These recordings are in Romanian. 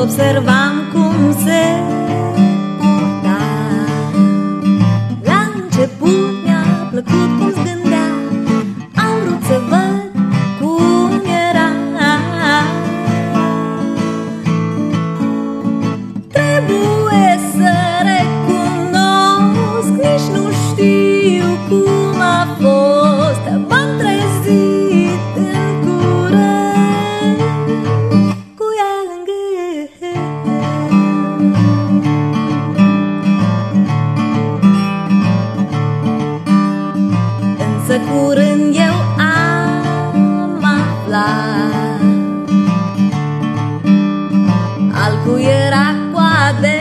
observam cum se de curând eu am aflat. Al cui era cu adevărat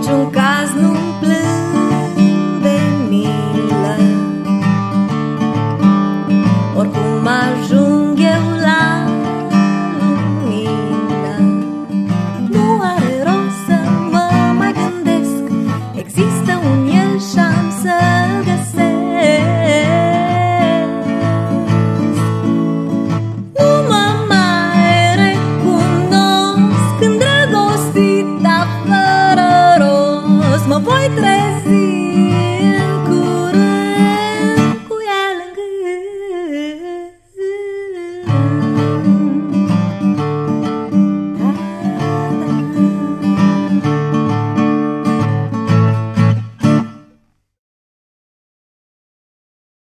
de um casno See.